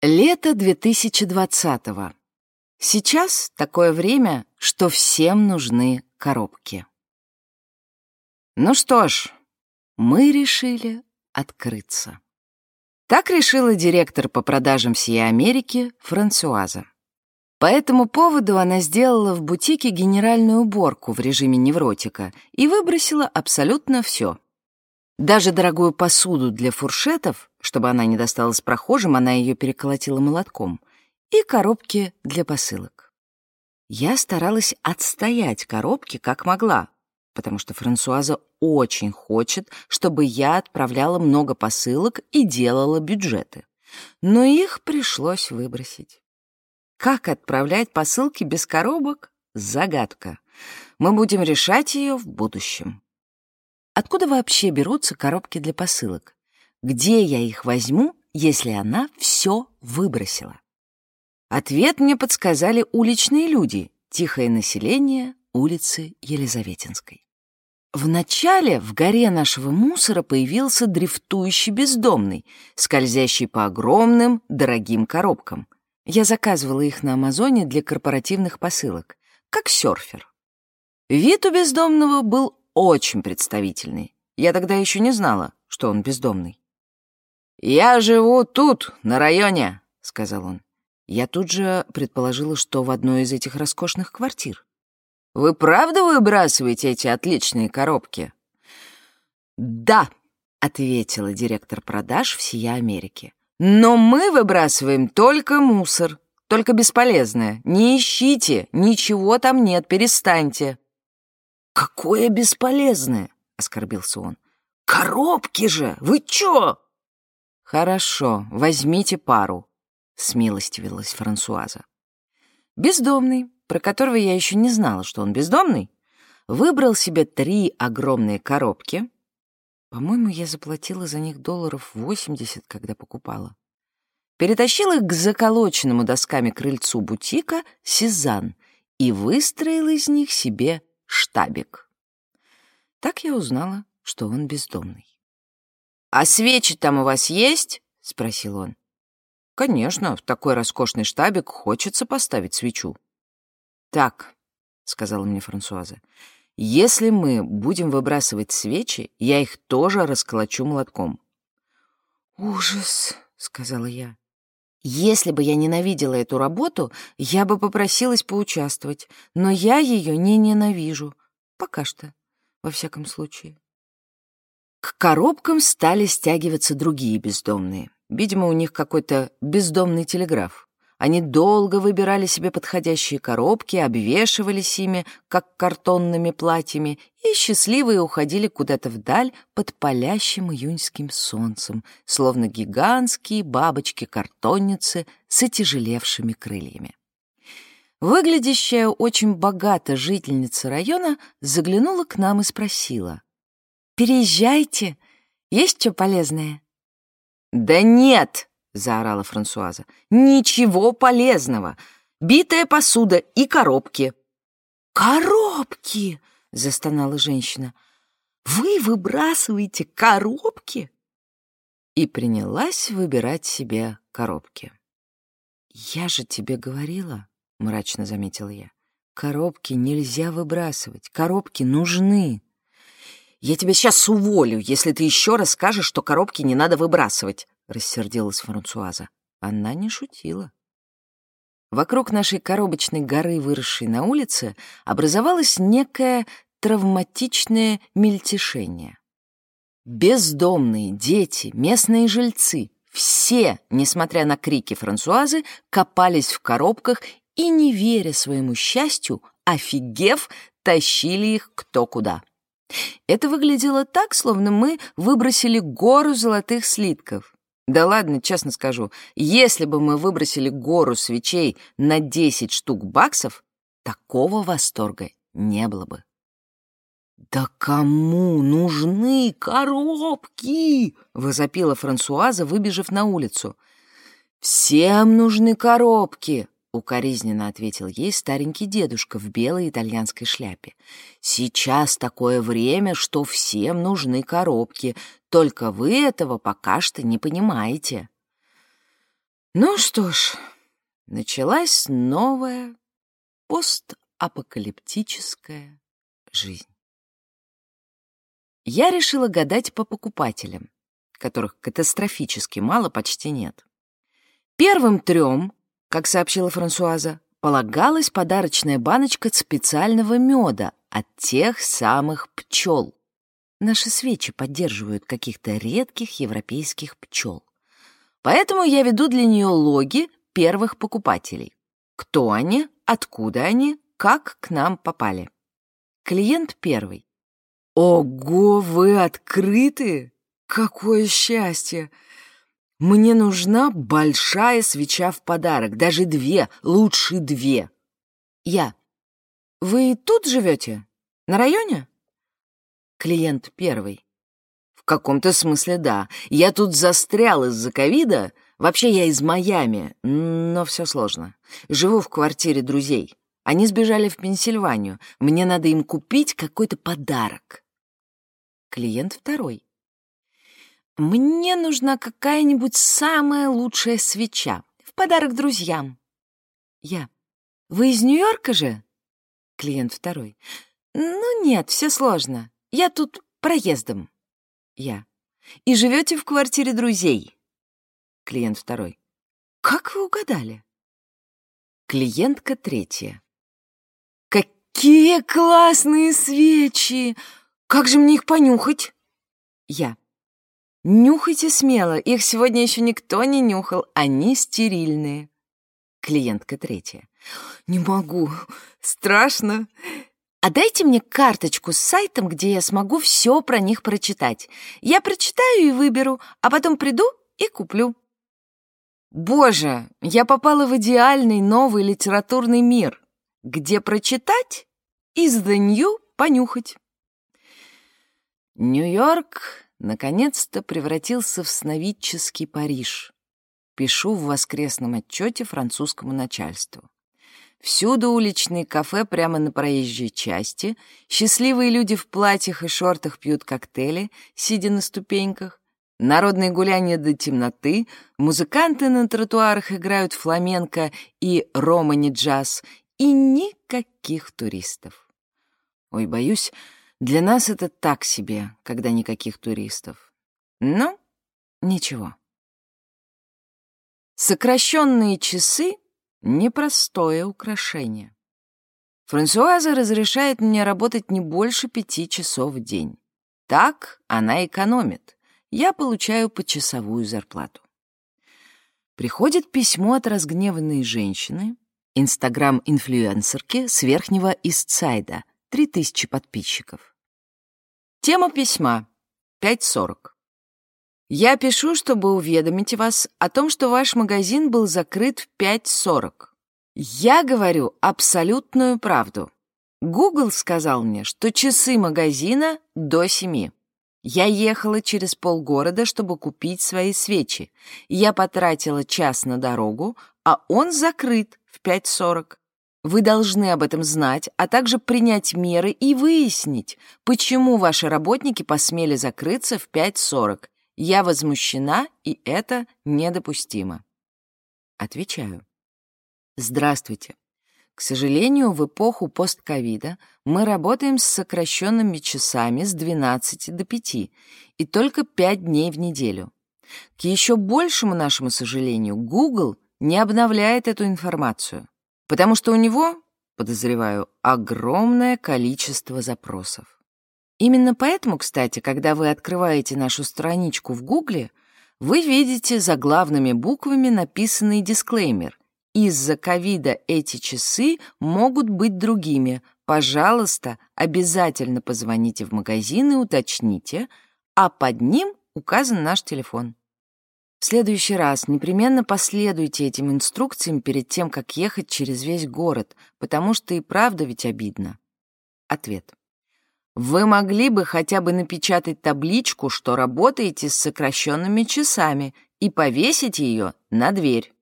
Лето 2020-го. Сейчас такое время, что всем нужны коробки. Ну что ж, мы решили открыться. Так решила директор по продажам всей Америки Франсуаза. По этому поводу она сделала в бутике генеральную уборку в режиме невротика и выбросила абсолютно все. Даже дорогую посуду для фуршетов, чтобы она не досталась прохожим, она ее переколотила молотком, и коробки для посылок. Я старалась отстоять коробки как могла, потому что Франсуаза очень хочет, чтобы я отправляла много посылок и делала бюджеты. Но их пришлось выбросить. Как отправлять посылки без коробок — загадка. Мы будем решать ее в будущем. Откуда вообще берутся коробки для посылок? Где я их возьму, если она все выбросила? Ответ мне подсказали уличные люди, тихое население улицы Елизаветинской. Вначале в горе нашего мусора появился дрифтующий бездомный, скользящий по огромным, дорогим коробкам. Я заказывала их на Амазоне для корпоративных посылок, как серфер. Вид у бездомного был очень представительный. Я тогда еще не знала, что он бездомный. «Я живу тут, на районе», — сказал он. Я тут же предположила, что в одной из этих роскошных квартир. «Вы правда выбрасываете эти отличные коробки?» «Да», — ответила директор продаж всей Америки. «Но мы выбрасываем только мусор, только бесполезное. Не ищите, ничего там нет, перестаньте». «Какое бесполезное!» — оскорбился он. «Коробки же! Вы чё?» «Хорошо, возьмите пару», — смилостивилась Франсуаза. Бездомный, про которого я еще не знала, что он бездомный, выбрал себе три огромные коробки. По-моему, я заплатила за них долларов 80, когда покупала. Перетащил их к заколоченному досками крыльцу бутика «Сезанн» и выстроил из них себе штабик. Так я узнала, что он бездомный. «А свечи там у вас есть?» — спросил он. «Конечно, в такой роскошный штабик хочется поставить свечу». «Так», — сказала мне Франсуаза, — «если мы будем выбрасывать свечи, я их тоже расколочу молотком». «Ужас», — сказала я. Если бы я ненавидела эту работу, я бы попросилась поучаствовать, но я ее не ненавижу. Пока что, во всяком случае. К коробкам стали стягиваться другие бездомные. Видимо, у них какой-то бездомный телеграф. Они долго выбирали себе подходящие коробки, обвешивались ими, как картонными платьями, и счастливые уходили куда-то вдаль под палящим июньским солнцем, словно гигантские бабочки-картонницы с отяжелевшими крыльями. Выглядящая очень богато жительница района заглянула к нам и спросила. «Переезжайте, есть что полезное?» «Да нет!» — заорала Франсуаза. «Ничего полезного! Битая посуда и коробки!» «Коробки!» — застонала женщина. «Вы выбрасываете коробки?» И принялась выбирать себе коробки. «Я же тебе говорила», — мрачно заметила я, «коробки нельзя выбрасывать, коробки нужны». «Я тебя сейчас уволю, если ты еще раз скажешь, что коробки не надо выбрасывать», — рассердилась Франсуаза. Она не шутила. Вокруг нашей коробочной горы, выросшей на улице, образовалось некое травматичное мельтешение. Бездомные, дети, местные жильцы — все, несмотря на крики Франсуазы, копались в коробках и, не веря своему счастью, офигев, тащили их кто куда. Это выглядело так, словно мы выбросили гору золотых слитков. Да ладно, честно скажу, если бы мы выбросили гору свечей на 10 штук баксов, такого восторга не было бы. «Да кому нужны коробки?» — возопила Франсуаза, выбежав на улицу. «Всем нужны коробки!» — укоризненно ответил ей старенький дедушка в белой итальянской шляпе. «Сейчас такое время, что всем нужны коробки, только вы этого пока что не понимаете». Ну что ж, началась новая постапокалиптическая жизнь. Я решила гадать по покупателям, которых катастрофически мало, почти нет. Первым трем, как сообщила Франсуаза, полагалась подарочная баночка специального меда от тех самых пчел. Наши свечи поддерживают каких-то редких европейских пчел. Поэтому я веду для нее логи первых покупателей. Кто они, откуда они, как к нам попали. Клиент первый. Ого, вы открыты! Какое счастье! Мне нужна большая свеча в подарок, даже две, лучше две. Я. Вы тут живете? На районе? Клиент первый. В каком-то смысле да. Я тут застрял из-за ковида. Вообще я из Майами, но все сложно. Живу в квартире друзей. Они сбежали в Пенсильванию. Мне надо им купить какой-то подарок. Клиент второй. Мне нужна какая-нибудь самая лучшая свеча. В подарок друзьям. Я. Вы из Нью-Йорка же? Клиент второй. Ну нет, все сложно. Я тут проездом. Я. И живете в квартире друзей? Клиент второй. Как вы угадали? Клиентка третья. Какие классные свечи! Как же мне их понюхать? Я. Нюхайте смело, их сегодня еще никто не нюхал, они стерильные. Клиентка третья. Не могу, страшно. А дайте мне карточку с сайтом, где я смогу все про них прочитать. Я прочитаю и выберу, а потом приду и куплю. Боже, я попала в идеальный новый литературный мир, где прочитать и с The New понюхать. Нью-Йорк наконец-то превратился в сновидческий Париж. Пишу в воскресном отчете французскому начальству. Всюду уличные кафе прямо на проезжей части, счастливые люди в платьях и шортах пьют коктейли, сидя на ступеньках, народные гуляния до темноты, музыканты на тротуарах играют фламенко и романи-джаз, и никаких туристов. Ой, боюсь, для нас это так себе, когда никаких туристов. Но ничего. Сокращенные часы — непростое украшение. Франсуаза разрешает мне работать не больше пяти часов в день. Так она экономит. Я получаю почасовую зарплату. Приходит письмо от разгневанной женщины, инстаграм-инфлюенсерки с верхнего Истсайда, 3000 подписчиков. Тема письма. 5.40. Я пишу, чтобы уведомить вас о том, что ваш магазин был закрыт в 5.40. Я говорю абсолютную правду. Google сказал мне, что часы магазина до 7. Я ехала через полгорода, чтобы купить свои свечи. Я потратила час на дорогу, а он закрыт в 5.40. Вы должны об этом знать, а также принять меры и выяснить, почему ваши работники посмели закрыться в 5.40. Я возмущена, и это недопустимо. Отвечаю. Здравствуйте. К сожалению, в эпоху постковида мы работаем с сокращенными часами с 12 до 5 и только 5 дней в неделю. К еще большему нашему сожалению, Google не обновляет эту информацию потому что у него, подозреваю, огромное количество запросов. Именно поэтому, кстати, когда вы открываете нашу страничку в Гугле, вы видите заглавными буквами написанный дисклеймер. Из-за ковида эти часы могут быть другими. Пожалуйста, обязательно позвоните в магазин и уточните, а под ним указан наш телефон. В следующий раз непременно последуйте этим инструкциям перед тем, как ехать через весь город, потому что и правда ведь обидно. Ответ. Вы могли бы хотя бы напечатать табличку, что работаете с сокращенными часами, и повесить ее на дверь.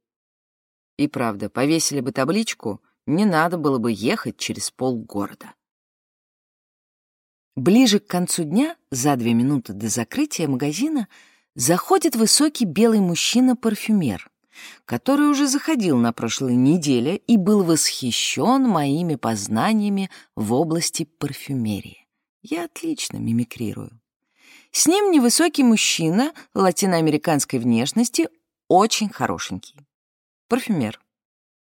И правда, повесили бы табличку, не надо было бы ехать через полгорода. Ближе к концу дня, за две минуты до закрытия магазина, Заходит высокий белый мужчина-парфюмер. который уже заходил на прошлой неделе и был восхищен моими познаниями в области парфюмерии. Я отлично мимикрирую. С ним невысокий мужчина латиноамериканской внешности, очень хорошенький. Парфюмер.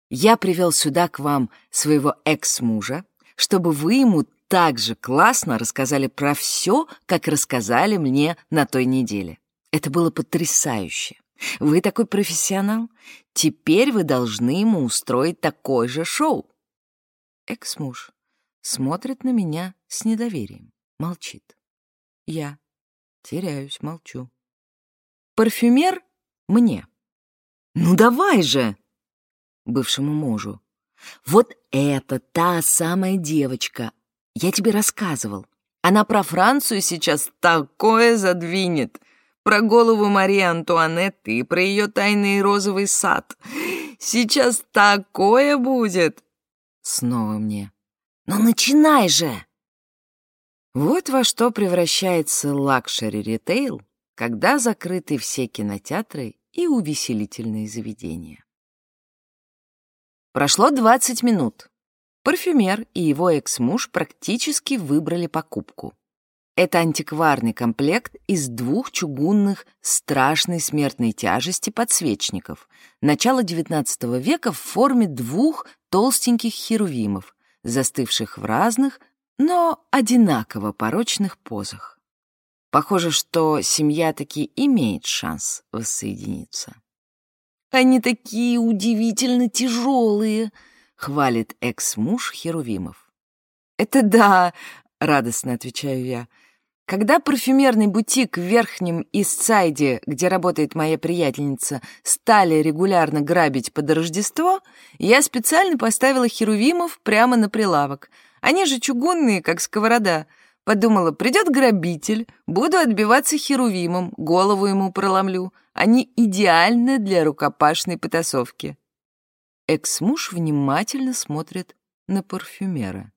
Я привел сюда к вам своего экс-мужа, чтобы вы ему так же классно рассказали про все, как рассказали мне на той неделе. Это было потрясающе. Вы такой профессионал. Теперь вы должны ему устроить такое же шоу. Экс-муж смотрит на меня с недоверием, молчит. Я теряюсь, молчу. Парфюмер мне. Ну давай же! Бывшему мужу. Вот это та самая девочка. Я тебе рассказывал. Она про Францию сейчас такое задвинет. Про голову Марии Антуанетты и про ее тайный розовый сад. Сейчас такое будет. Снова мне. Ну начинай же! Вот во что превращается luxury ритейл, когда закрыты все кинотеатры и увеселительные заведения. Прошло 20 минут. Парфюмер и его экс-муж практически выбрали покупку. Это антикварный комплект из двух чугунных страшной смертной тяжести подсвечников начала XIX века в форме двух толстеньких херувимов, застывших в разных, но одинаково порочных позах. Похоже, что семья таки имеет шанс воссоединиться. Они такие удивительно тяжелые, хвалит экс-муж Херувимов. Это да, радостно отвечаю я. Когда парфюмерный бутик в Верхнем Истсайде, где работает моя приятельница, стали регулярно грабить под Рождество, я специально поставила херувимов прямо на прилавок. Они же чугунные, как сковорода. Подумала, придет грабитель, буду отбиваться херувимом, голову ему проломлю. Они идеальны для рукопашной потасовки. Экс-муж внимательно смотрит на парфюмера.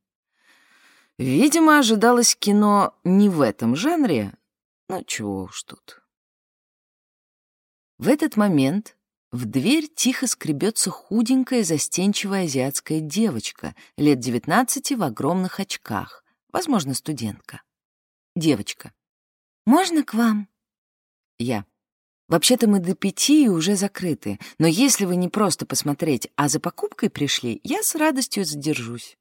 Видимо, ожидалось кино не в этом жанре, но чего уж тут. В этот момент в дверь тихо скребется худенькая застенчивая азиатская девочка лет девятнадцати в огромных очках, возможно, студентка. Девочка. «Можно к вам?» Я. Вообще-то мы до пяти и уже закрыты, но если вы не просто посмотреть, а за покупкой пришли, я с радостью задержусь.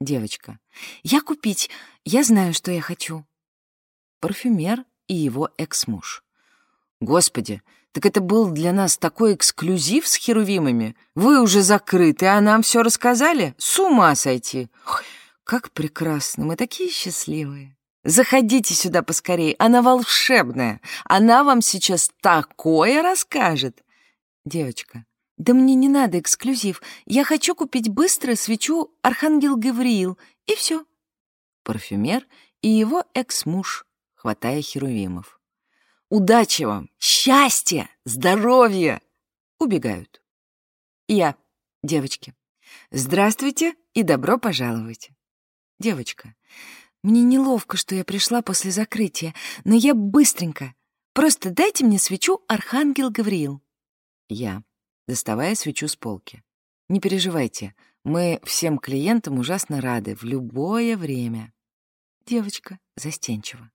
Девочка. Я купить. Я знаю, что я хочу. Парфюмер и его экс-муж. Господи, так это был для нас такой эксклюзив с херувимами. Вы уже закрыты, а нам все рассказали? С ума сойти. Ой, как прекрасно, мы такие счастливые. Заходите сюда поскорее, она волшебная. Она вам сейчас такое расскажет. Девочка, да мне не надо эксклюзив. Я хочу купить быстро свечу Архангел Гавриил, и все. Парфюмер и его экс-муж, хватая херувимов. Удачи вам, счастья, здоровья! Убегают. Я, девочки. Здравствуйте и добро пожаловать. Девочка. Мне неловко, что я пришла после закрытия, но я быстренько. Просто дайте мне свечу Архангел Гавриил. Я, доставая свечу с полки. Не переживайте, мы всем клиентам ужасно рады в любое время. Девочка застенчива.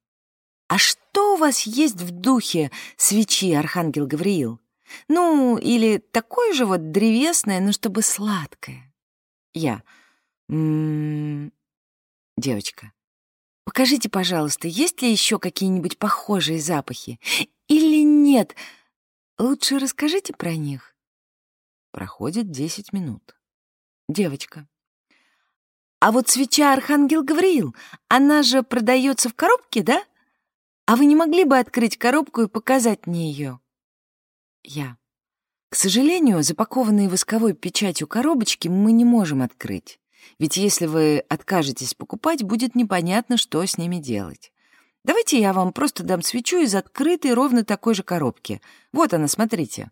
А что у вас есть в духе свечи Архангел Гавриил? Ну, или такое же вот древесное, но чтобы сладкое. Я. М -м -м. Девочка. Покажите, пожалуйста, есть ли еще какие-нибудь похожие запахи? Или нет? Лучше расскажите про них. Проходит десять минут. Девочка. А вот свеча Архангел Гавриил, она же продается в коробке, да? А вы не могли бы открыть коробку и показать мне ее? Я. К сожалению, запакованные восковой печатью коробочки мы не можем открыть. Ведь если вы откажетесь покупать, будет непонятно, что с ними делать. Давайте я вам просто дам свечу из открытой ровно такой же коробки. Вот она, смотрите.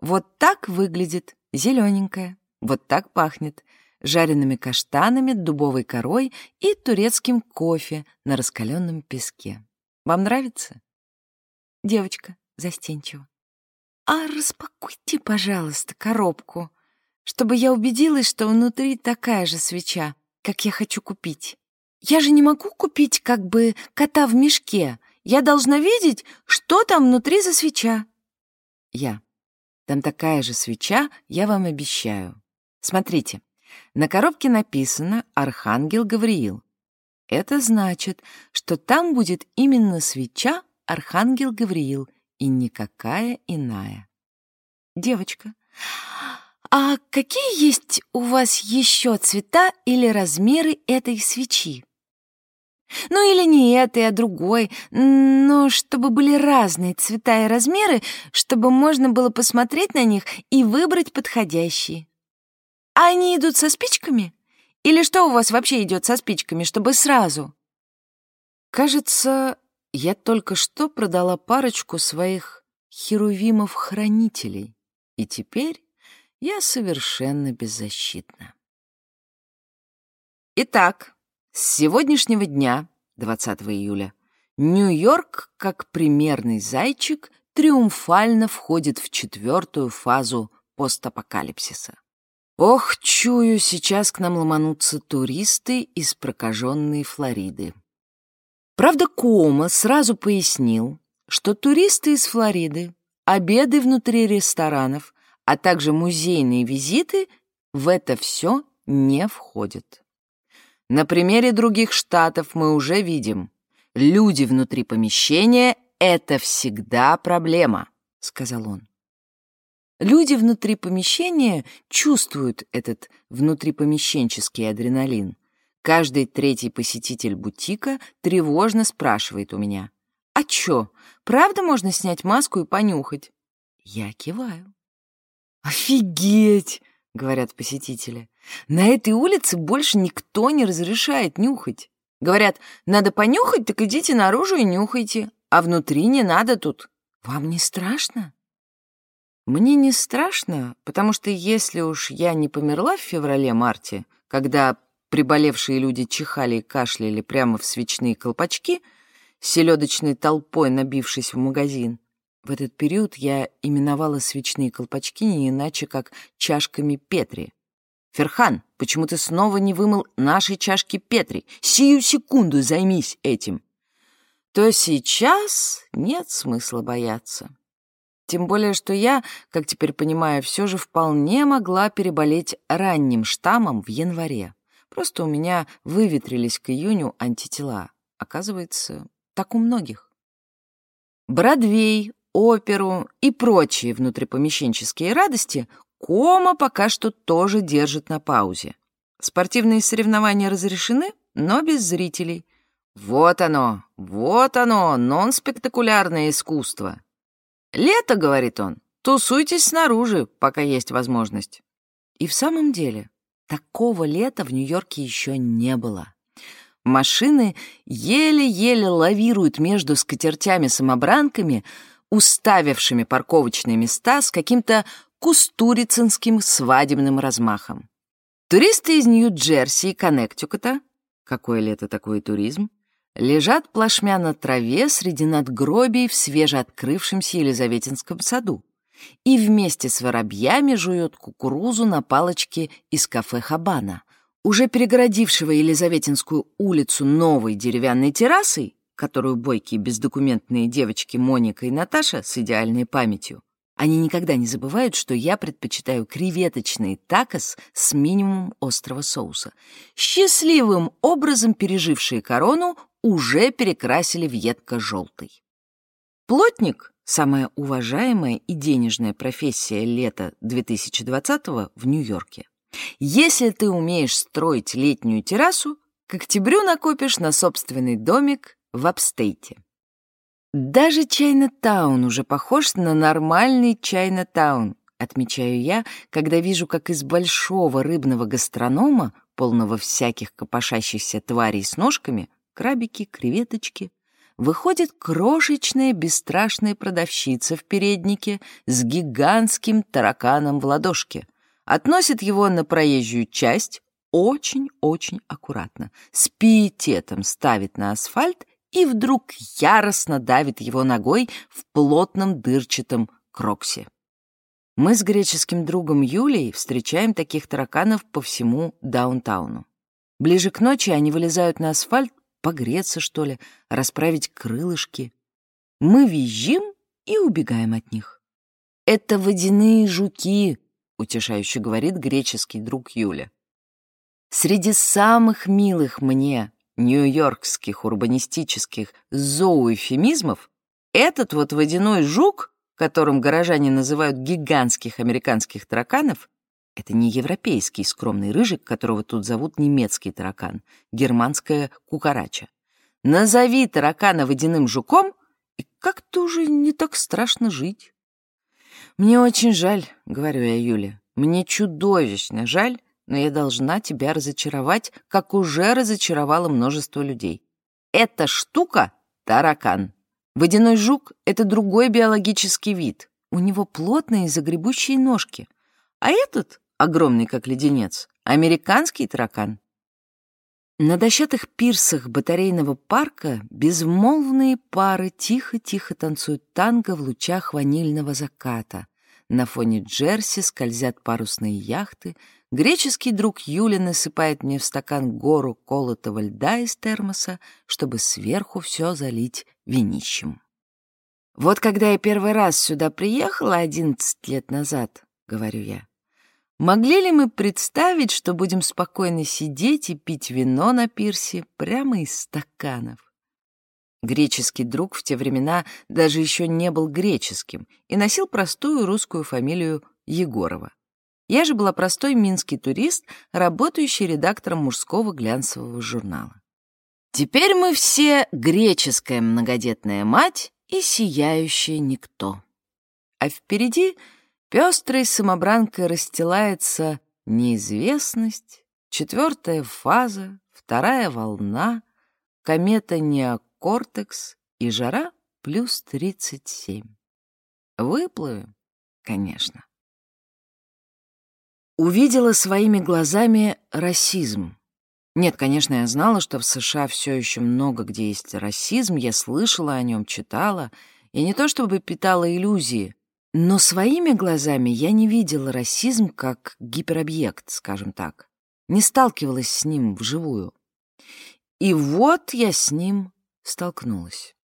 Вот так выглядит, зелененькая. Вот так пахнет, жареными каштанами, дубовой корой и турецким кофе на раскаленном песке. Вам нравится? Девочка застенчиво. «А распакуйте, пожалуйста, коробку, чтобы я убедилась, что внутри такая же свеча, как я хочу купить. Я же не могу купить как бы кота в мешке. Я должна видеть, что там внутри за свеча». Я. Там такая же свеча, я вам обещаю. Смотрите, на коробке написано «Архангел Гавриил». Это значит, что там будет именно свеча Архангел Гавриил и никакая иная. Девочка, а какие есть у вас еще цвета или размеры этой свечи? Ну или не этой, а другой, но чтобы были разные цвета и размеры, чтобы можно было посмотреть на них и выбрать подходящие. А они идут со спичками? Или что у вас вообще идет со спичками, чтобы сразу? Кажется, я только что продала парочку своих херувимов-хранителей, и теперь я совершенно беззащитна. Итак, с сегодняшнего дня, 20 июля, Нью-Йорк, как примерный зайчик, триумфально входит в четвертую фазу постапокалипсиса. Ох, чую, сейчас к нам ломанутся туристы из прокаженной Флориды. Правда, Кома сразу пояснил, что туристы из Флориды, обеды внутри ресторанов, а также музейные визиты в это все не входят. На примере других штатов мы уже видим, люди внутри помещения — это всегда проблема, сказал он. Люди внутри помещения чувствуют этот внутрипомещенческий адреналин. Каждый третий посетитель бутика тревожно спрашивает у меня, «А чё, правда можно снять маску и понюхать?» Я киваю. «Офигеть!» — говорят посетители. «На этой улице больше никто не разрешает нюхать. Говорят, надо понюхать, так идите наружу и нюхайте, а внутри не надо тут. Вам не страшно?» Мне не страшно, потому что если уж я не померла в феврале-марте, когда приболевшие люди чихали и кашляли прямо в свечные колпачки, селедочной толпой набившись в магазин, в этот период я именовала свечные колпачки не иначе, как чашками Петри. «Ферхан, почему ты снова не вымыл наши чашки Петри? Сию секунду займись этим!» То сейчас нет смысла бояться. Тем более, что я, как теперь понимаю, все же вполне могла переболеть ранним штаммом в январе. Просто у меня выветрились к июню антитела. Оказывается, так у многих. Бродвей, оперу и прочие внутрипомещенческие радости Кома пока что тоже держит на паузе. Спортивные соревнования разрешены, но без зрителей. Вот оно, вот оно, нон-спектакулярное искусство. «Лето», — говорит он, — «тусуйтесь снаружи, пока есть возможность». И в самом деле, такого лета в Нью-Йорке еще не Машины еле-еле лавируют между скатертями-самобранками, уставившими парковочные места с каким-то кустурицинским свадебным размахом. Туристы из Нью-Джерси и Коннектикута, какое лето такой туризм, лежат плашмя на траве среди надгробий в свежеоткрывшемся Елизаветинском саду и вместе с воробьями жуют кукурузу на палочке из кафе «Хабана», уже перегородившего Елизаветинскую улицу новой деревянной террасой, которую бойкие бездокументные девочки Моника и Наташа с идеальной памятью они никогда не забывают, что я предпочитаю креветочный такос с минимумом острого соуса. Счастливым образом пережившие корону уже перекрасили в едко-желтый. Плотник — самая уважаемая и денежная профессия лета 2020-го в Нью-Йорке. Если ты умеешь строить летнюю террасу, к октябрю накопишь на собственный домик в апстейте. Даже Чайна-таун уже похож на нормальный Чайна-таун, отмечаю я, когда вижу, как из большого рыбного гастронома, полного всяких копошащихся тварей с ножками, крабики, креветочки, выходит крошечная бесстрашная продавщица в переднике с гигантским тараканом в ладошке, относит его на проезжую часть, очень-очень аккуратно, с пиететом ставит на асфальт и вдруг яростно давит его ногой в плотном дырчатом кроксе. Мы с греческим другом Юлей встречаем таких тараканов по всему даунтауну. Ближе к ночи они вылезают на асфальт, погреться, что ли, расправить крылышки. Мы визжим и убегаем от них. «Это водяные жуки», — утешающе говорит греческий друг Юля. Среди самых милых мне нью-йоркских урбанистических зооэфемизмов этот вот водяной жук, которым горожане называют гигантских американских тараканов, это не европейский скромный рыжик, которого тут зовут немецкий таракан, германская кукарача. Назови таракана водяным жуком, и как-то уже не так страшно жить. «Мне очень жаль», — говорю я Юле, — «мне чудовищно жаль, но я должна тебя разочаровать, как уже разочаровала множество людей. Эта штука — таракан. Водяной жук — это другой биологический вид. У него плотные загребущие ножки. А этот, огромный как леденец, американский таракан. На дощатых пирсах батарейного парка безмолвные пары тихо-тихо танцуют танго в лучах ванильного заката. На фоне Джерси скользят парусные яхты — Греческий друг Юли насыпает мне в стакан гору колотого льда из термоса, чтобы сверху все залить винищем. «Вот когда я первый раз сюда приехала одиннадцать лет назад, — говорю я, — могли ли мы представить, что будем спокойно сидеть и пить вино на пирсе прямо из стаканов? Греческий друг в те времена даже еще не был греческим и носил простую русскую фамилию Егорова. Я же была простой минский турист, работающий редактором мужского глянцевого журнала. Теперь мы все греческая многодетная мать и сияющая никто. А впереди пестрой самобранкой расстилается неизвестность, четвертая фаза, вторая волна, комета неокортекс и жара плюс 37. Выплывем, конечно увидела своими глазами расизм. Нет, конечно, я знала, что в США все еще много где есть расизм, я слышала о нем, читала, и не то чтобы питала иллюзии, но своими глазами я не видела расизм как гиперобъект, скажем так, не сталкивалась с ним вживую. И вот я с ним столкнулась.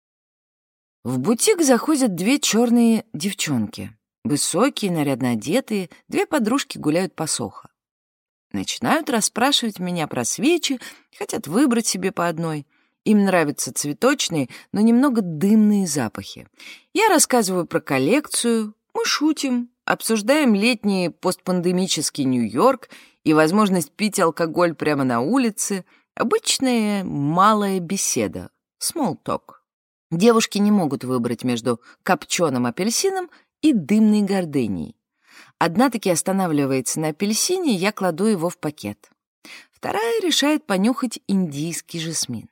В бутик заходят две черные девчонки. Высокие, нарядно одетые, две подружки гуляют по Сохо. Начинают расспрашивать меня про свечи, хотят выбрать себе по одной. Им нравятся цветочные, но немного дымные запахи. Я рассказываю про коллекцию, мы шутим, обсуждаем летний постпандемический Нью-Йорк и возможность пить алкоголь прямо на улице. Обычная малая беседа, talk. Девушки не могут выбрать между копченым апельсином и дымной гордыней. Одна таки останавливается на апельсине, я кладу его в пакет. Вторая решает понюхать индийский жасмин.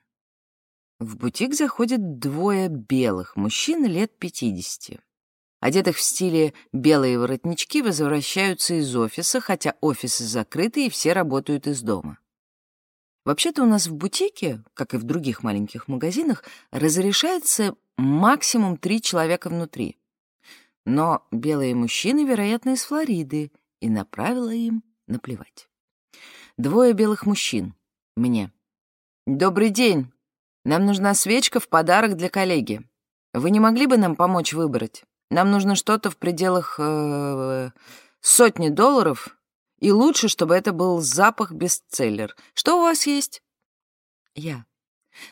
В бутик заходят двое белых мужчин лет 50. Одетых в стиле белые воротнички возвращаются из офиса, хотя офисы закрыты и все работают из дома. Вообще-то у нас в бутике, как и в других маленьких магазинах, разрешается максимум три человека внутри. Но белые мужчины, вероятно, из Флориды, и направила им наплевать. Двое белых мужчин. Мне. «Добрый день. Нам нужна свечка в подарок для коллеги. Вы не могли бы нам помочь выбрать? Нам нужно что-то в пределах э, сотни долларов, и лучше, чтобы это был запах-бестселлер. Что у вас есть?» Я.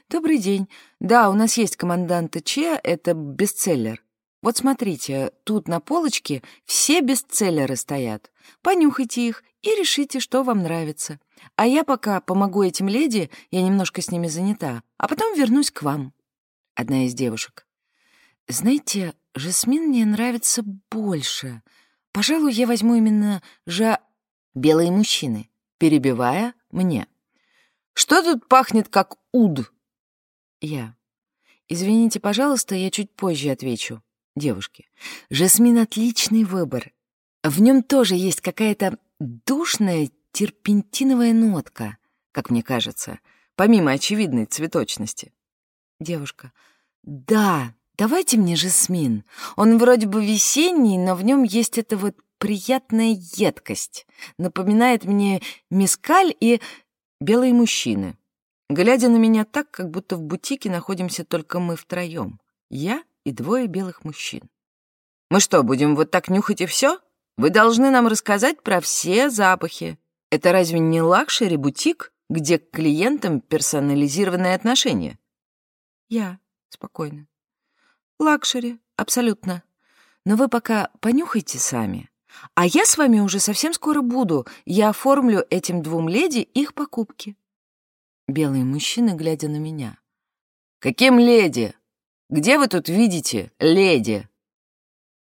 «Добрый день. Да, у нас есть команданта Че, это бестселлер. Вот смотрите, тут на полочке все бестселлеры стоят. Понюхайте их и решите, что вам нравится. А я пока помогу этим леди, я немножко с ними занята, а потом вернусь к вам. Одна из девушек. Знаете, Жасмин мне нравится больше. Пожалуй, я возьму именно жа... Белые мужчины, перебивая мне. Что тут пахнет как уд? Я. Извините, пожалуйста, я чуть позже отвечу девушки. Жасмин — отличный выбор. В нем тоже есть какая-то душная терпентиновая нотка, как мне кажется, помимо очевидной цветочности. Девушка. Да, давайте мне жасмин. Он вроде бы весенний, но в нем есть эта вот приятная едкость. Напоминает мне мескаль и белые мужчины. Глядя на меня так, как будто в бутике находимся только мы втроем. Я и двое белых мужчин. Мы что, будем вот так нюхать и все? Вы должны нам рассказать про все запахи. Это разве не лакшери-бутик, где к клиентам персонализированные отношения? Я спокойно. Лакшери, абсолютно. Но вы пока понюхайте сами. А я с вами уже совсем скоро буду. Я оформлю этим двум леди их покупки. Белые мужчины, глядя на меня. Каким леди? Где вы тут видите леди?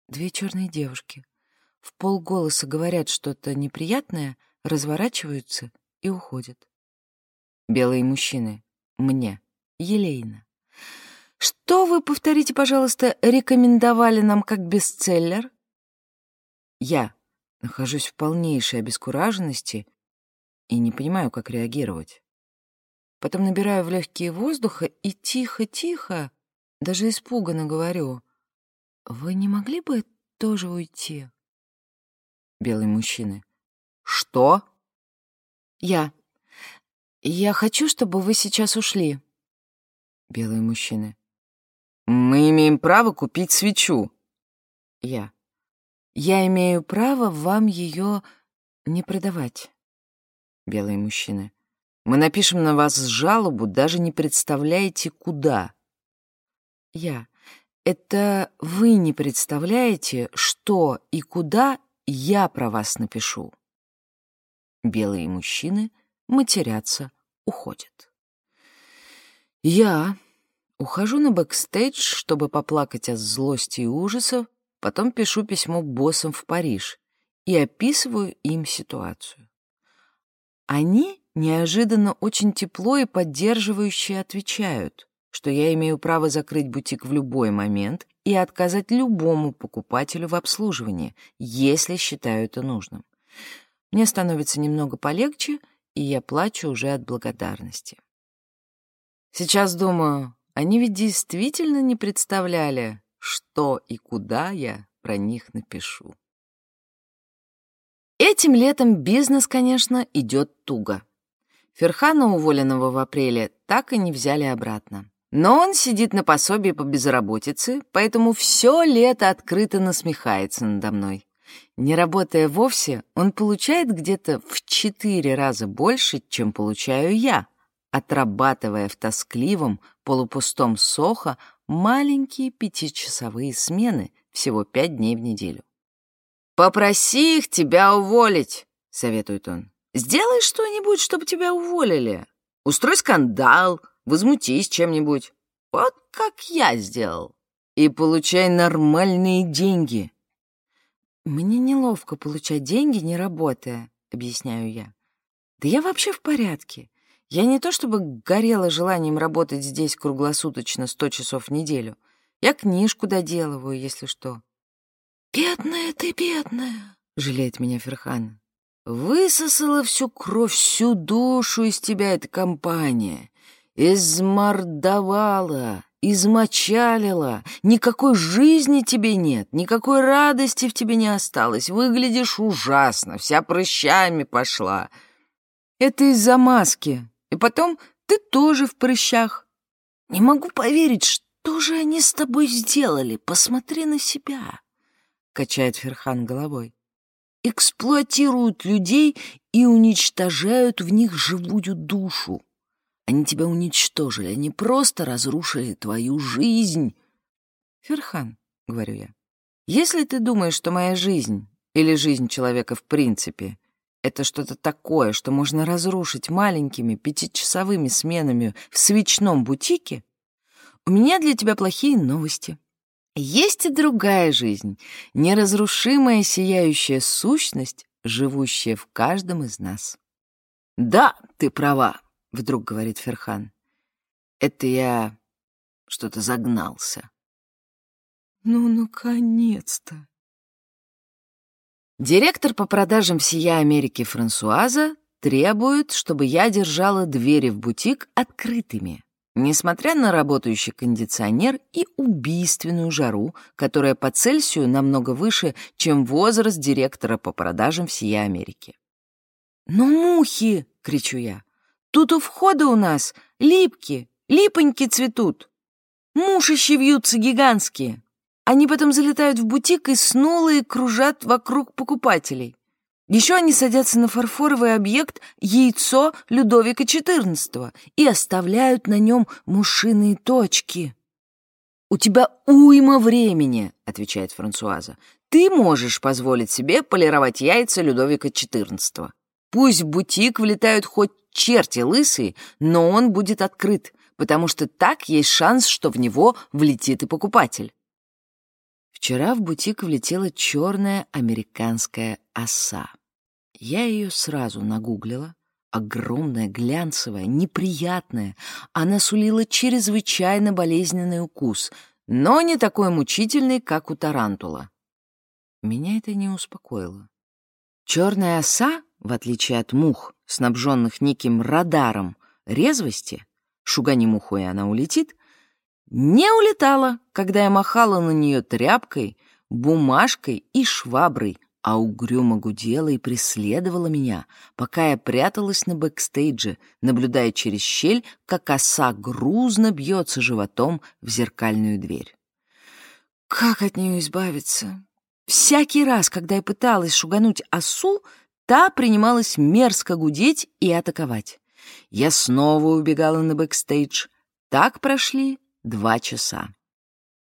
Две черные девушки. Вполголоса говорят что-то неприятное, разворачиваются и уходят. Белые мужчины. Мне. Елейна. Что вы, повторите, пожалуйста, рекомендовали нам как бестселлер? Я нахожусь в полнейшей обескураженности и не понимаю, как реагировать. Потом набираю в легкие воздуха и тихо-тихо, даже испуганно говорю, «Вы не могли бы тоже уйти?» Белые мужчины. «Что?» «Я. Я хочу, чтобы вы сейчас ушли». Белые мужчины. Мы имеем право купить свечу. Я. Я имею право вам ее не продавать. Белые мужчины. Мы напишем на вас жалобу, даже не представляете, куда. Я. Это вы не представляете, что и куда я про вас напишу. Белые мужчины матерятся, уходят. Я Ухожу на бэкстейдж, чтобы поплакать от злости и ужаса, потом пишу письмо боссам в Париж и описываю им ситуацию. Они неожиданно очень тепло и поддерживающе отвечают, что я имею право закрыть бутик в любой момент и отказать любому покупателю в обслуживании, если считаю это нужным. Мне становится немного полегче, и я плачу уже от благодарности. Сейчас думаю, они ведь действительно не представляли, что и куда я про них напишу. Этим летом бизнес, конечно, идет туго. Ферхана, уволенного в апреле, так и не взяли обратно. Но он сидит на пособии по безработице, поэтому все лето открыто насмехается надо мной. Не работая вовсе, он получает где-то в четыре раза больше, чем получаю я отрабатывая в тоскливом, полупустом Сохо маленькие пятичасовые смены всего пять дней в неделю. «Попроси их тебя уволить», — советует он. «Сделай что-нибудь, чтобы тебя уволили. Устрой скандал, возмутись чем-нибудь. Вот как я сделал. И получай нормальные деньги». «Мне неловко получать деньги, не работая», — объясняю я. «Да я вообще в порядке. Я не то чтобы горела желанием работать здесь круглосуточно сто часов в неделю. Я книжку доделываю, если что. «Бедная ты, бедная!» — жалеет меня Ферхан. «Высосала всю кровь, всю душу из тебя эта компания. Измордовала, измочалила. Никакой жизни тебе нет, никакой радости в тебе не осталось. Выглядишь ужасно, вся прыщами пошла. Это из-за маски, и потом ты тоже в прыщах. Не могу поверить, что же они с тобой сделали. Посмотри на себя, — качает Ферхан головой. Эксплуатируют людей и уничтожают в них живую душу. Они тебя уничтожили, они просто разрушили твою жизнь. Ферхан, — говорю я, — если ты думаешь, что моя жизнь или жизнь человека в принципе это что-то такое, что можно разрушить маленькими пятичасовыми сменами в свечном бутике, у меня для тебя плохие новости. Есть и другая жизнь, неразрушимая сияющая сущность, живущая в каждом из нас. «Да, ты права», — вдруг говорит Ферхан. «Это я что-то загнался». «Ну, наконец-то!» Директор по продажам «Сия Америки» Франсуаза требует, чтобы я держала двери в бутик открытыми. Несмотря на работающий кондиционер и убийственную жару, которая по Цельсию намного выше, чем возраст директора по продажам всей Америки. «Ну, мухи!» — кричу я. «Тут у входа у нас липки, липоньки цветут. Мушищи вьются гигантские. Они потом залетают в бутик и снулые кружат вокруг покупателей. Еще они садятся на фарфоровый объект яйцо Людовика XIV и оставляют на нем мушиные точки. «У тебя уйма времени», — отвечает Франсуаза. «Ты можешь позволить себе полировать яйца Людовика XIV. Пусть в бутик влетают хоть черти лысые, но он будет открыт, потому что так есть шанс, что в него влетит и покупатель». Вчера в бутик влетела черная американская оса. Я ее сразу нагуглила. Огромная, глянцевая, неприятная. Она сулила чрезвычайно болезненный укус, но не такой мучительный, как у тарантула. Меня это не успокоило. Черная оса, в отличие от мух, снабженных неким радаром резвости, шугани муху, и она улетит, не улетала, когда я махала на нее тряпкой, бумажкой и шваброй, а угрюмо гудела и преследовала меня, пока я пряталась на бэкстейдже, наблюдая через щель, как оса грузно бьется животом в зеркальную дверь. Как от нее избавиться? Всякий раз, когда я пыталась шугануть осу, та принималась мерзко гудеть и атаковать. Я снова убегала на бэкстейдж. Так прошли два часа.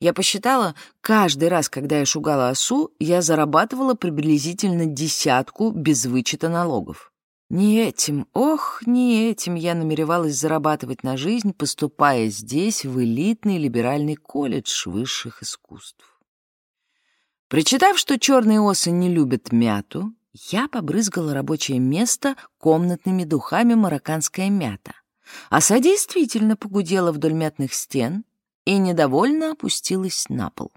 Я посчитала, каждый раз, когда я шугала осу, я зарабатывала приблизительно десятку без вычета налогов. Не этим, ох, не этим я намеревалась зарабатывать на жизнь, поступая здесь, в элитный либеральный колледж высших искусств. Прочитав, что черные осы не любят мяту, я побрызгала рабочее место комнатными духами марокканская мята. Оса действительно погудела вдоль мятных стен, и недовольно опустилась на пол.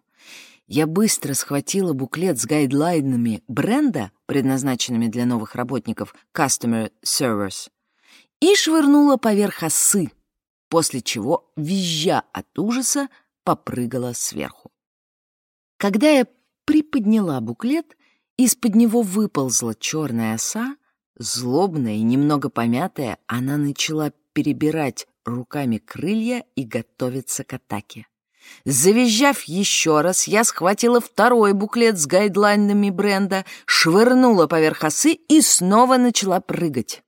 Я быстро схватила буклет с гайдлайнами бренда, предназначенными для новых работников Customer Service, и швырнула поверх осы, после чего, визжа от ужаса, попрыгала сверху. Когда я приподняла буклет, из-под него выползла черная оса, злобная и немного помятая, она начала перебирать руками крылья и готовиться к атаке. Завизжав еще раз, я схватила второй буклет с гайдлайнами бренда, швырнула поверх осы и снова начала прыгать.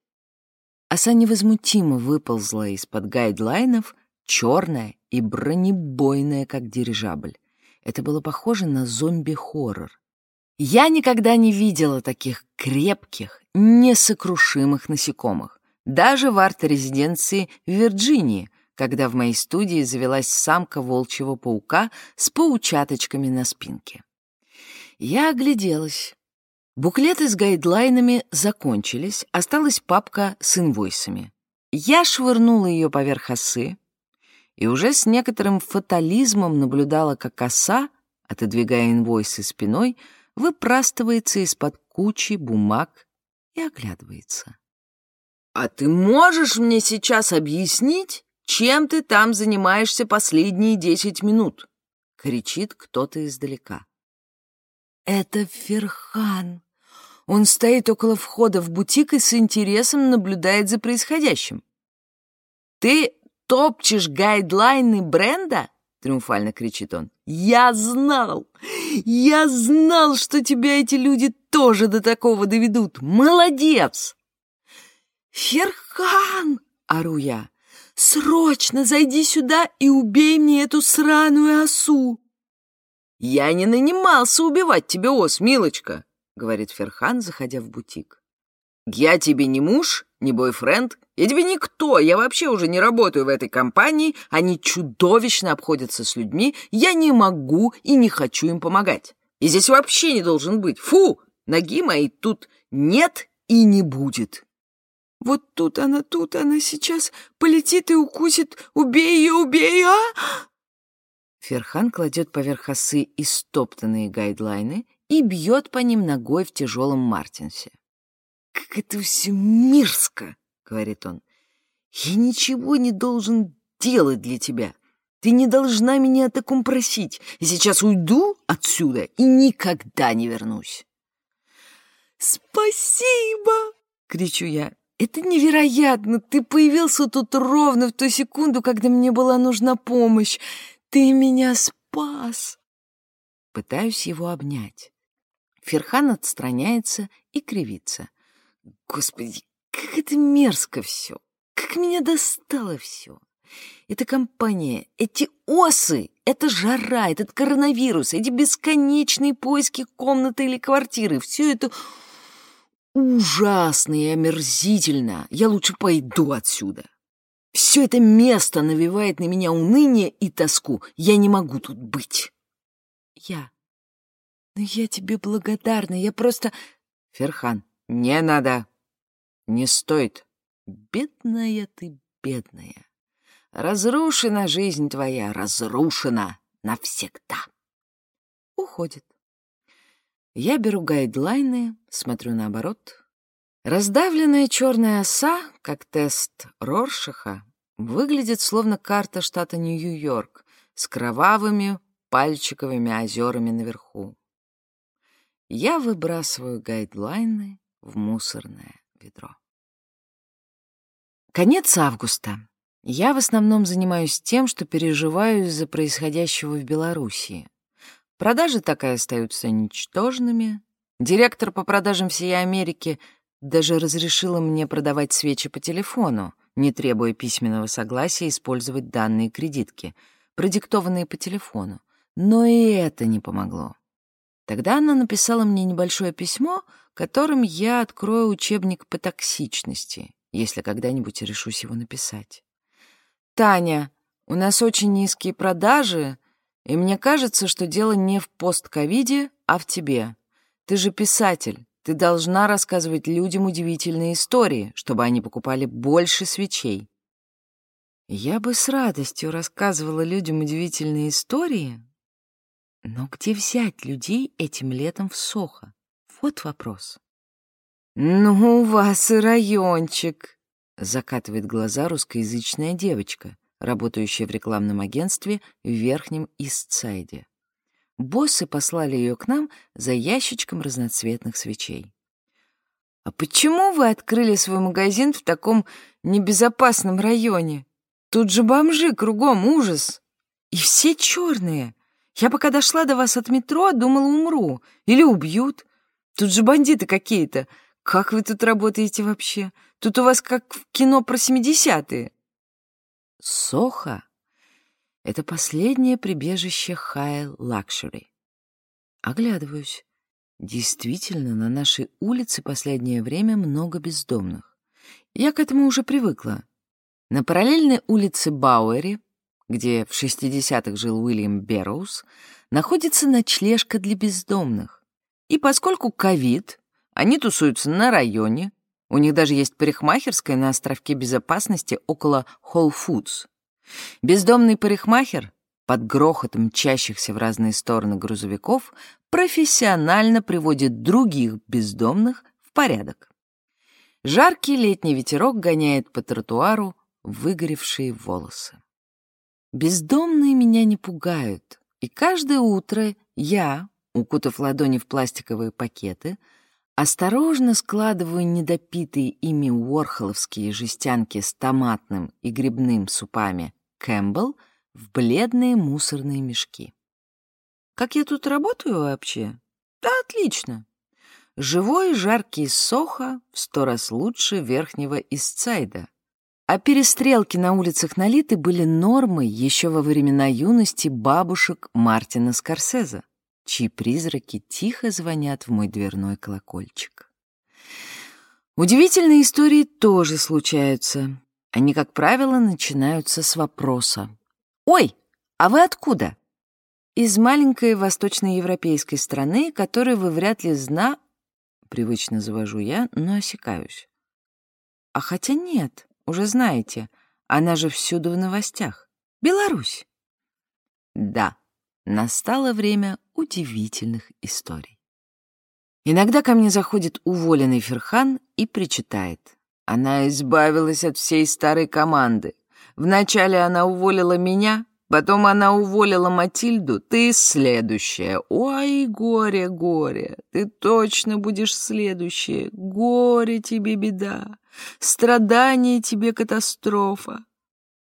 Оса невозмутимо выползла из-под гайдлайнов, черная и бронебойная, как дирижабль. Это было похоже на зомби-хоррор. Я никогда не видела таких крепких, несокрушимых насекомых даже в арт-резиденции в Вирджинии, когда в моей студии завелась самка волчьего паука с паучаточками на спинке. Я огляделась. Буклеты с гайдлайнами закончились, осталась папка с инвойсами. Я швырнула ее поверх осы и уже с некоторым фатализмом наблюдала, как оса, отодвигая инвойсы спиной, выпрастывается из-под кучи бумаг и оглядывается. «А ты можешь мне сейчас объяснить, чем ты там занимаешься последние десять минут?» — кричит кто-то издалека. «Это Ферхан. Он стоит около входа в бутик и с интересом наблюдает за происходящим. Ты топчешь гайдлайны бренда?» — триумфально кричит он. «Я знал! Я знал, что тебя эти люди тоже до такого доведут! Молодец!» «Ферхан!» — ору я. «Срочно зайди сюда и убей мне эту сраную осу!» «Я не нанимался убивать тебе ос, милочка!» — говорит Ферхан, заходя в бутик. «Я тебе не муж, не бойфренд, я тебе никто, я вообще уже не работаю в этой компании, они чудовищно обходятся с людьми, я не могу и не хочу им помогать. И здесь вообще не должен быть. Фу! Ноги моей тут нет и не будет!» Вот тут она, тут она сейчас полетит и укусит. Убей ее, убей, а!» Ферхан кладет поверх осы истоптанные гайдлайны и бьет по ним ногой в тяжелом мартинсе. «Как это все мерзко!» — говорит он. «Я ничего не должен сделать для тебя. Ты не должна меня о таком просить. Я сейчас уйду отсюда и никогда не вернусь. «Спасибо!» — кричу я. «Это невероятно! Ты появился тут ровно в ту секунду, когда мне была нужна помощь. Ты меня спас!» Пытаюсь его обнять. Ферхан отстраняется и кривится. Господи, как это мерзко все! Как меня достало все! Эта компания, эти осы, эта жара, этот коронавирус, эти бесконечные поиски комнаты или квартиры, все это ужасно и омерзительно. Я лучше пойду отсюда. Все это место навевает на меня уныние и тоску. Я не могу тут быть. Я. Но я тебе благодарна. Я просто... Ферхан, не надо. Не стоит. Бедная ты, бедная. Разрушена жизнь твоя, разрушена навсегда. Уходит. Я беру гайдлайны, смотрю наоборот. Раздавленная черная оса, как тест Роршаха, выглядит словно карта штата Нью-Йорк с кровавыми пальчиковыми озерами наверху. Я выбрасываю гайдлайны в мусорное ведро. Конец августа. Я в основном занимаюсь тем, что переживаю из-за происходящего в Белоруссии. Продажи так и остаются ничтожными. Директор по продажам всей Америки даже разрешила мне продавать свечи по телефону, не требуя письменного согласия использовать данные кредитки, продиктованные по телефону. Но и это не помогло. Тогда она написала мне небольшое письмо, которым я открою учебник по токсичности, если когда-нибудь решусь его написать. «Таня, у нас очень низкие продажи, и мне кажется, что дело не в постковиде, а в тебе. Ты же писатель, ты должна рассказывать людям удивительные истории, чтобы они покупали больше свечей». Я бы с радостью рассказывала людям удивительные истории, но где взять людей этим летом в Сохо? Вот вопрос. «Ну, у вас и райончик», Закатывает глаза русскоязычная девочка, работающая в рекламном агентстве в Верхнем Истсайде. Боссы послали ее к нам за ящичком разноцветных свечей. «А почему вы открыли свой магазин в таком небезопасном районе? Тут же бомжи кругом, ужас! И все черные. Я пока дошла до вас от метро, думала, умру. Или убьют. Тут же бандиты какие-то. Как вы тут работаете вообще? Тут у вас как в кино про семидесятые. Соха — это последнее прибежище Luxury. Оглядываюсь. Действительно, на нашей улице последнее время много бездомных. Я к этому уже привыкла. На параллельной улице Бауэри, где в 60-х жил Уильям Берроуз, находится ночлежка для бездомных. И поскольку ковид, они тусуются на районе, у них даже есть парикмахерская на островке безопасности около Whole Foods. Бездомный парикмахер под грохотом мчащихся в разные стороны грузовиков профессионально приводит других бездомных в порядок. Жаркий летний ветерок гоняет по тротуару выгоревшие волосы. Бездомные меня не пугают, и каждое утро я, укутав ладони в пластиковые пакеты, Осторожно складываю недопитые ими уорхоловские жестянки с томатным и грибным супами Кэмпбелл в бледные мусорные мешки. Как я тут работаю вообще? Да, отлично. Живой жаркий Сохо в сто раз лучше верхнего Истсайда. А перестрелки на улицах Налиты были нормой еще во времена юности бабушек Мартина Скорсезе чьи призраки тихо звонят в мой дверной колокольчик. Удивительные истории тоже случаются. Они, как правило, начинаются с вопроса. «Ой, а вы откуда?» «Из маленькой восточноевропейской страны, которую вы вряд ли зна...» Привычно завожу я, но осекаюсь. «А хотя нет, уже знаете, она же всюду в новостях. Беларусь!» «Да, настало время удивительных историй. Иногда ко мне заходит уволенный Ферхан и причитает. Она избавилась от всей старой команды. Вначале она уволила меня, потом она уволила Матильду, ты следующая. Ой, горе, горе, ты точно будешь следующая. Горе тебе беда, страдание тебе катастрофа.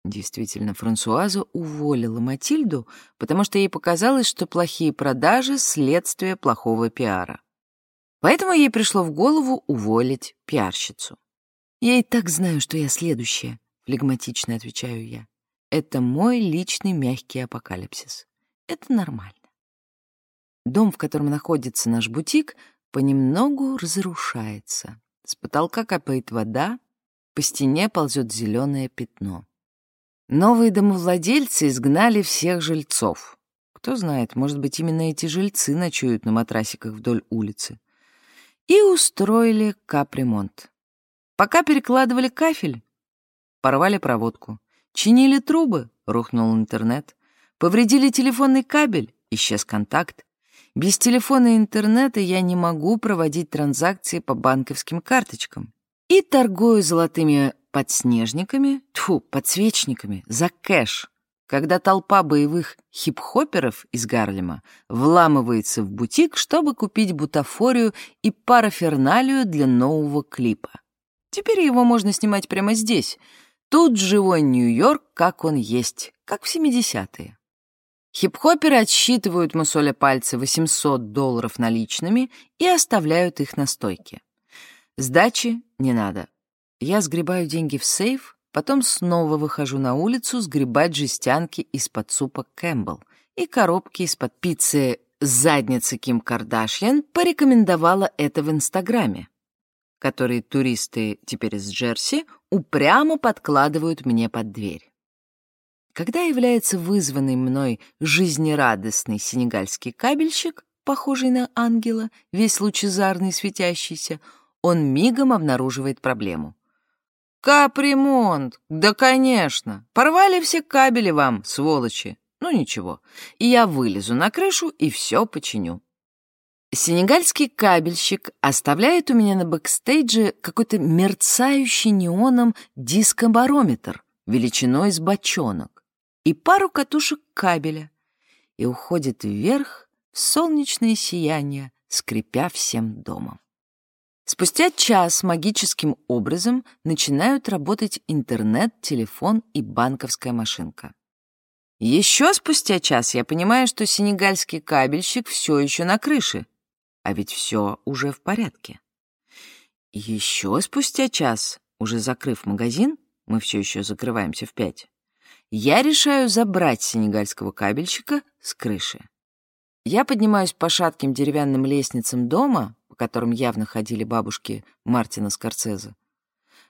Действительно, Франсуаза уволила Матильду, потому что ей показалось, что плохие продажи — следствие плохого пиара. Поэтому ей пришло в голову уволить пиарщицу. «Я и так знаю, что я следующая», — флегматично отвечаю я. «Это мой личный мягкий апокалипсис. Это нормально». Дом, в котором находится наш бутик, понемногу разрушается. С потолка капает вода, по стене ползет зеленое пятно. Новые домовладельцы изгнали всех жильцов. Кто знает, может быть, именно эти жильцы ночуют на матрасиках вдоль улицы. И устроили капремонт. Пока перекладывали кафель, порвали проводку. Чинили трубы, рухнул интернет. Повредили телефонный кабель, исчез контакт. Без телефона и интернета я не могу проводить транзакции по банковским карточкам. И торгую золотыми подснежниками, тьфу, подсвечниками, за кэш, когда толпа боевых хип-хоперов из Гарлема вламывается в бутик, чтобы купить бутафорию и параферналию для нового клипа. Теперь его можно снимать прямо здесь. Тут живой Нью-Йорк, как он есть, как в 70-е. Хип-хоперы отсчитывают мусоля пальцы 800 долларов наличными и оставляют их на стойке. Сдачи не надо. Я сгребаю деньги в сейф, потом снова выхожу на улицу сгребать жестянки из-под супа Кэмпбелл и коробки из-под пиццы задницы Ким Кардашьян порекомендовала это в Инстаграме, которые туристы теперь из Джерси упрямо подкладывают мне под дверь. Когда является вызванный мной жизнерадостный сенегальский кабельщик, похожий на ангела, весь лучезарный светящийся, он мигом обнаруживает проблему. «Капремонт! Да, конечно! Порвали все кабели вам, сволочи! Ну ничего, и я вылезу на крышу и все починю». Сенегальский кабельщик оставляет у меня на бэкстейдже какой-то мерцающий неоном дискобарометр величиной с бочонок и пару катушек кабеля и уходит вверх в солнечное сияние, скрипя всем домом. Спустя час магическим образом начинают работать интернет, телефон и банковская машинка. Еще спустя час я понимаю, что сенегальский кабельщик все еще на крыше, а ведь все уже в порядке. Еще спустя час, уже закрыв магазин, мы все еще закрываемся в пять, я решаю забрать сенегальского кабельщика с крыши. Я поднимаюсь по шатким деревянным лестницам дома, по которым явно ходили бабушки Мартина Скорцезе.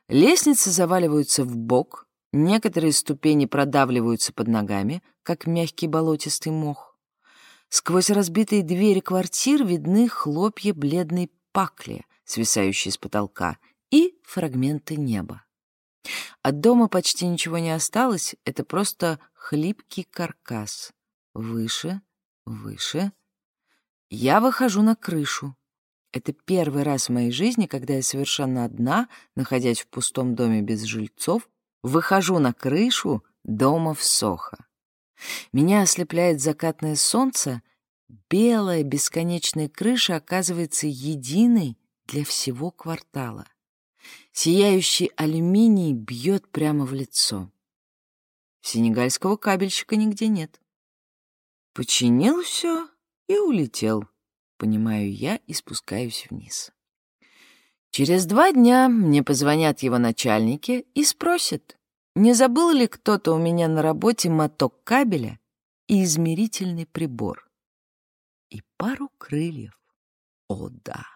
Лестницы заваливаются в бок, некоторые ступени продавливаются под ногами, как мягкий болотистый мох. Сквозь разбитые двери квартир видны хлопья бледной пакли, свисающие с потолка, и фрагменты неба. От дома почти ничего не осталось, это просто хлипкий каркас. Выше, выше. Я выхожу на крышу. Это первый раз в моей жизни, когда я совершенно одна, находясь в пустом доме без жильцов, выхожу на крышу дома в Сохо. Меня ослепляет закатное солнце, белая бесконечная крыша оказывается единой для всего квартала. Сияющий алюминий бьет прямо в лицо. Сенегальского кабельщика нигде нет. Починил все и улетел понимаю я и спускаюсь вниз. Через два дня мне позвонят его начальники и спросят, не забыл ли кто-то у меня на работе моток кабеля и измерительный прибор. И пару крыльев. О да!